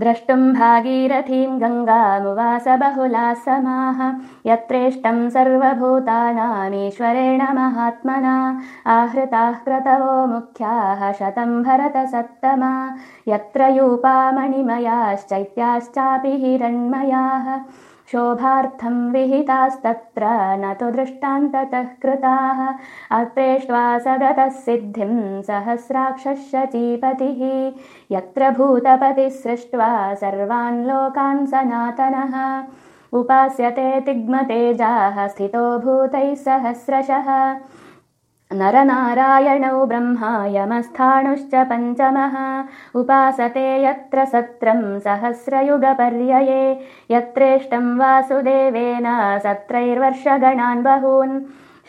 द्रष्टुम् भागीरथीम् गङ्गामुवास बहुला समाः यत्रेष्टम् सर्वभूतानामीश्वरेण महात्मना आहृताः क्रतवो मुख्याः शतम् भरतसत्तमा यत्र यूपामणिमयाश्चैत्याश्चापि हिरण्मयाः शोभार्थम् विहितास्तत्र न तु दृष्टान्ततः कृताः। अत्रेष्ट्वा सगतः सिद्धिम् सहस्राक्षशचीपतिः यत्र भूतपतिः सृष्ट्वा सर्वान् लोकान् सनातनः। उपास्यते तिग्मतेजाः स्थितो भूतैः सहस्रशः नरनारायणौ ब्रह्मायमस्थाणुश्च पञ्चमः। उपासते यत्र सत्रम् सहस्रयुगपर्यये। यत्रेष्टम् वासुदेवेन सत्रैर्वर्षगणान् बहून्।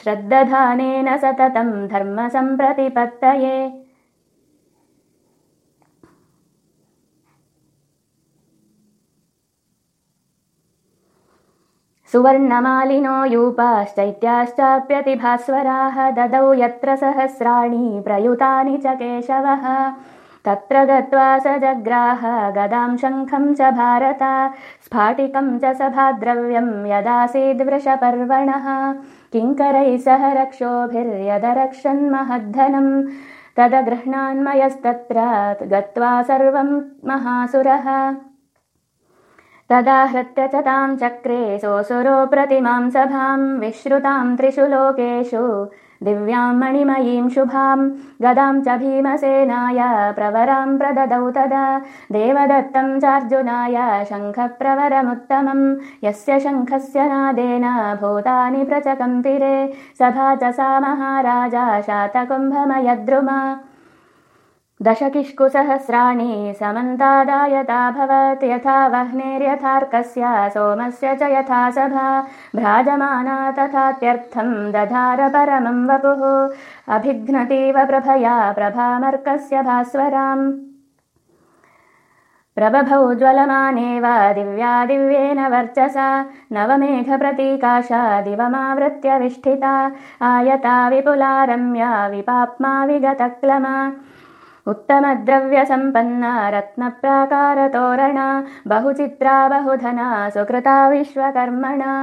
श्रद्दधानेन सततम् धर्मसम्प्रतिपत्तये सुवर्णमालिनो यूपाश्चैत्याश्चाप्यतिभास्वराः ददौ यत्र सहस्राणि प्रयुतानि च केशवः। तत्र गत्वा स जग्राह गदां शङ्खं च भारत स्फाटिकं च सभाद्रव्यं यदासीद्वृषपर्वणः किङ्करैः सह रक्षोभिर्यदरक्षन्महद्धनम् तदगृह्णान्मयस्तत्र गत्वा सर्वं महासुरः तदाहृत्य च ताम् चक्रे सोऽसुरो प्रतिमां सभाम् विश्रुताम् त्रिषु लोकेषु दिव्याम् मणिमयीम् शुभाम् गदाम् च भीमसेनाय प्रवराम् प्रददौ तदा देवदत्तम् चार्जुनाय शङ्खप्रवरमुत्तमम् यस्य शङ्खस्य नादेन भूतानि प्रचकम्पिरे सभा च सा महाराजा शातकुम्भमयद्रुमा दशकिष्कुसहस्राणि समन्तादायताभवत् यथा वह्नेर्यथार्कस्य सोमस्य च यथा सभा भ्राजमाना तथात्यर्थम् दधार परमम् वपुः। अभिघ्नतीव प्रभया प्रभामर्कस्य भास्वराम्। प्रबभौ ज्वलमानेव दिव्या दिव्येन वर्चसा। नवमेघप्रतीकाशा दिवमावृत्य विष्ठिता। आयता विपुला रम्या विपाप्मा विगतक्लमा उत्तमद्रव्यसम्पन्ना रत्नप्राकारतोरणा बहुचित्रा बहुधना सुकृता विश्वकर्मणा